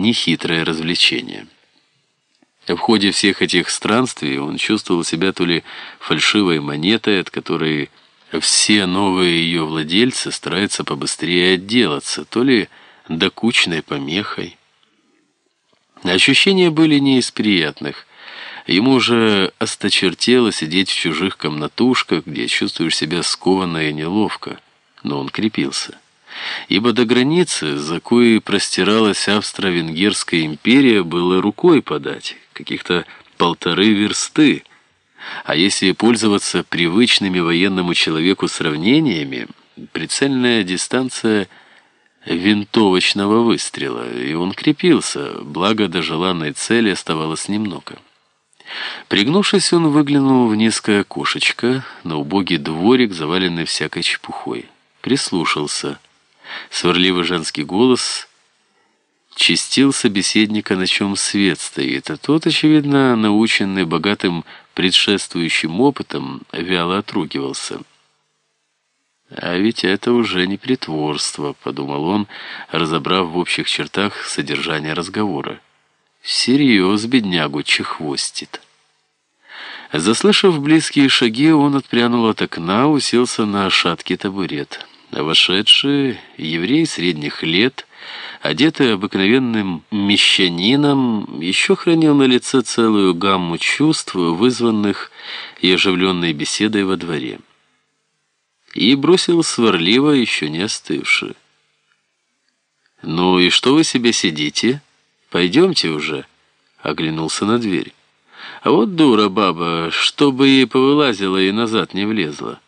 нехитрое развлечение. В ходе всех этих странствий он чувствовал себя то ли фальшивой монетой, от которой все новые ее владельцы стараются побыстрее отделаться, то ли докучной помехой. Ощущения были не из приятных. Ему уже осточертело сидеть в чужих комнатушках, где чувствуешь себя скованно и неловко, но он крепился ибо до границы, за коей простиралась Австро-Венгерская империя, было рукой подать, каких-то полторы версты. А если пользоваться привычными военному человеку сравнениями, прицельная дистанция винтовочного выстрела, и он крепился, благо до желанной цели оставалось немного. Пригнувшись, он выглянул в низкое окошечко на убогий дворик, заваленный всякой чепухой. Прислушался — Сварливый женский голос чистил собеседника, на чем свет стоит, а тот, очевидно, наученный богатым предшествующим опытом, вяло отругивался. «А ведь это уже не притворство», — подумал он, разобрав в общих чертах содержание разговора. «Всерьез беднягу чехвостит». Заслышав близкие шаги, он отпрянул от окна, уселся на шаткий табурет. Вошедший, еврей средних лет, одетый обыкновенным мещанином, еще хранил на лице целую гамму чувств, вызванных и оживленной беседой во дворе. И бросил сварливо, еще не остывший. «Ну и что вы себе сидите? Пойдемте уже», — оглянулся на дверь. «А вот дура баба, чтобы ей повылазила и назад не влезла».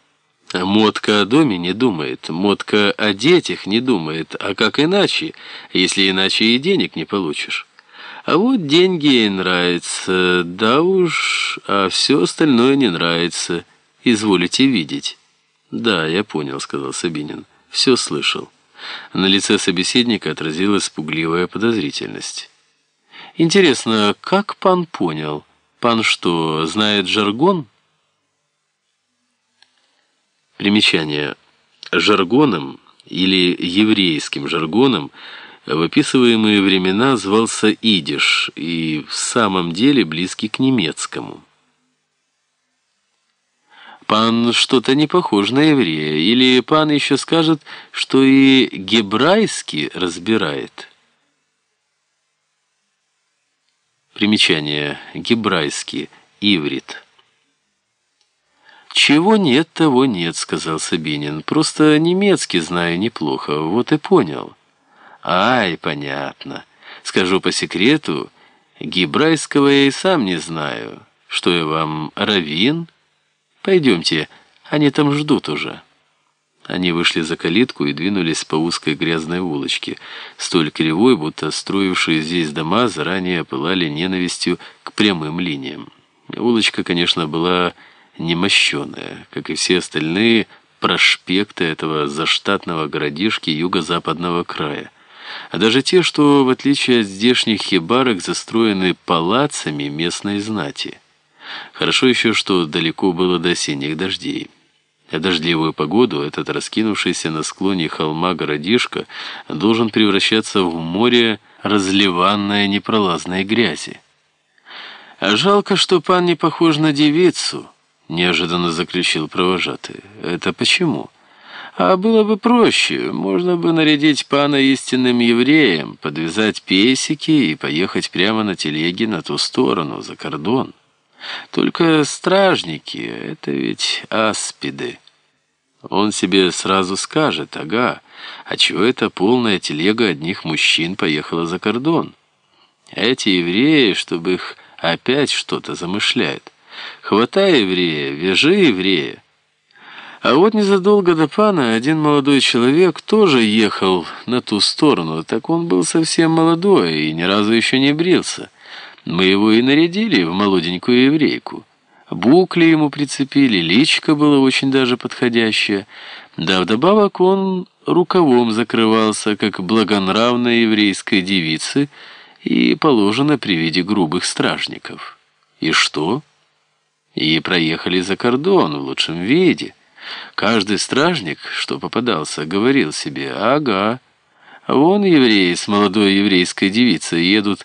Мотка о доме не думает, Мотка о детях не думает, а как иначе, если иначе и денег не получишь. А вот деньги ей нравятся, да уж, а все остальное не нравится. Изволите видеть. Да, я понял, сказал Сабинин. Все слышал. На лице собеседника отразилась пугливая подозрительность. Интересно, как пан понял? Пан что, знает жаргон? Примечание. Жаргоном или еврейским жаргоном в описываемые времена звался идиш и в самом деле близкий к немецкому. Пан что-то не похож на еврея, или пан еще скажет, что и гебрайский разбирает. Примечание. Гебрайский. Иврит. «Чего нет, того нет», — сказал Сабинин. «Просто немецкий знаю неплохо, вот и понял». «Ай, понятно. Скажу по секрету, гибрайского я и сам не знаю. Что я вам, равин? Пойдемте, они там ждут уже». Они вышли за калитку и двинулись по узкой грязной улочке, столь кривой, будто строившие здесь дома заранее опылали ненавистью к прямым линиям. Улочка, конечно, была немощеная, как и все остальные проспекты этого заштатного городишки юго-западного края. А даже те, что, в отличие от здешних хибарок, застроены палацами местной знати. Хорошо еще, что далеко было до осенних дождей. А дождливую погоду этот раскинувшийся на склоне холма городишко должен превращаться в море разливанной непролазной грязи. А жалко, что пан не похож на девицу, неожиданно заключил провожатый. «Это почему?» «А было бы проще. Можно бы нарядить пана истинным евреем, подвязать песики и поехать прямо на телеге на ту сторону, за кордон. Только стражники — это ведь аспиды. Он себе сразу скажет, ага, а чего это полная телега одних мужчин поехала за кордон? Эти евреи, чтобы их опять что-то замышляют». Хватай еврея, вяжи еврея. А вот незадолго до пана один молодой человек тоже ехал на ту сторону, так он был совсем молодой и ни разу еще не брился. Мы его и нарядили в молоденькую еврейку. Букли ему прицепили, личико было очень даже подходящее. Да вдобавок он рукавом закрывался, как благонравной еврейской девицы, и положено при виде грубых стражников. И что? И проехали за кордон в лучшем виде. Каждый стражник, что попадался, говорил себе «Ага, Вон евреи с молодой еврейской девицей едут